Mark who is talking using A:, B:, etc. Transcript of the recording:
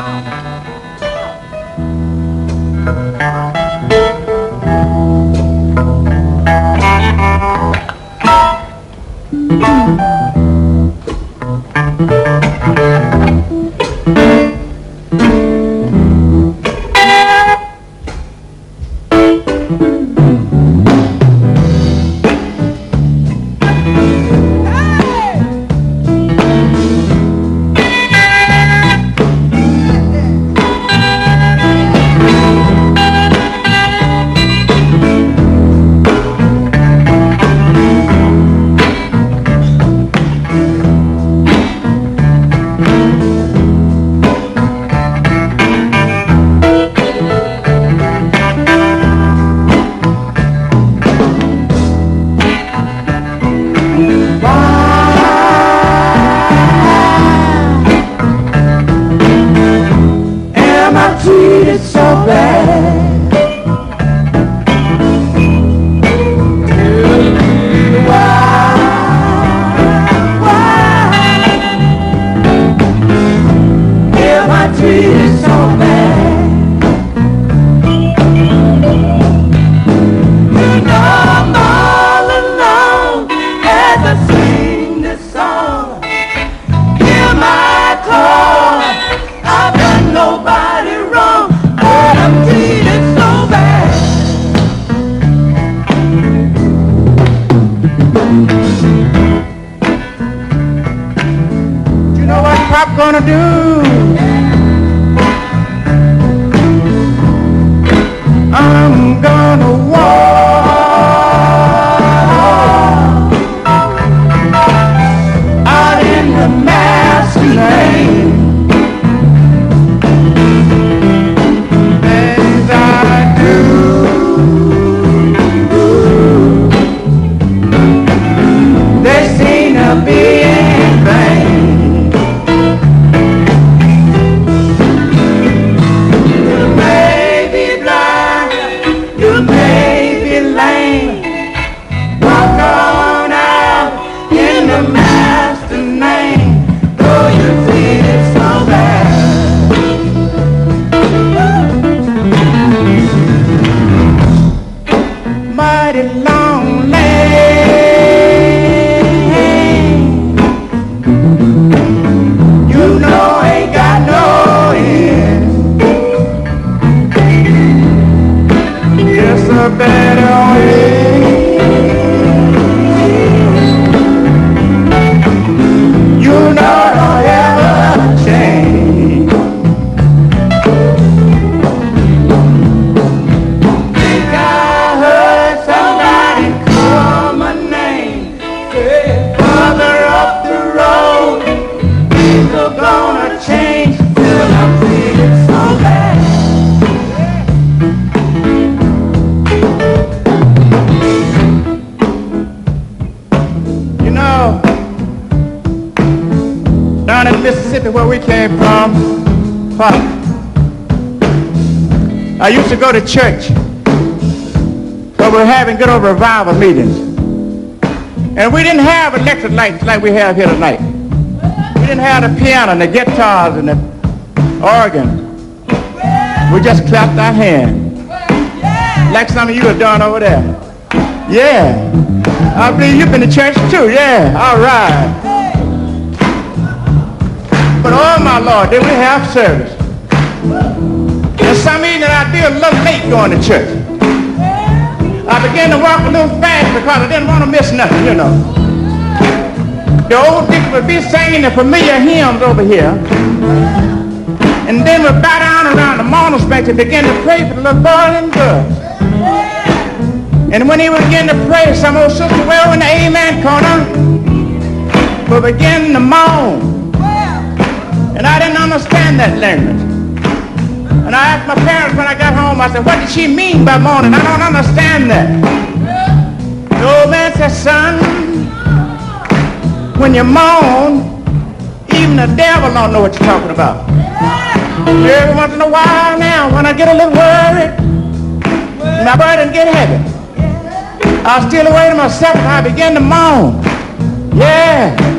A: Mm-hmm. Pop gonna do? Mighty long lane, you know ain't got no end. It's a better the road, things are gonna I'm so bad. You know, down in Mississippi where we came from, I used to go to church but we're having good old revival meetings. And we didn't have electric lights like we have here tonight. We didn't have the piano and the guitars and the organ. We just clapped our hands. Like some of you are doing over there. Yeah. I believe you've been to church too. Yeah. All right. But oh my Lord, did we have service? And some evening I'd be a little late going to church. I began to walk a little fast because I didn't want to miss nothing, you know. The old deacon would be singing the familiar hymns over here. And then we'd bow down around the mourner's bench and begin to pray for the little boy and girl. And when he would begin to pray, some old sister well in the amen corner would begin to moan. And I didn't understand that language. And I asked my parents when I home, I said, what did she mean by moaning? I don't understand that. The old man said, son, when you moan, even the devil don't know what you're talking about. Every once in a while now, when I get a little worried, my burden get heavy. I steal away to myself and I begin to moan. Yeah.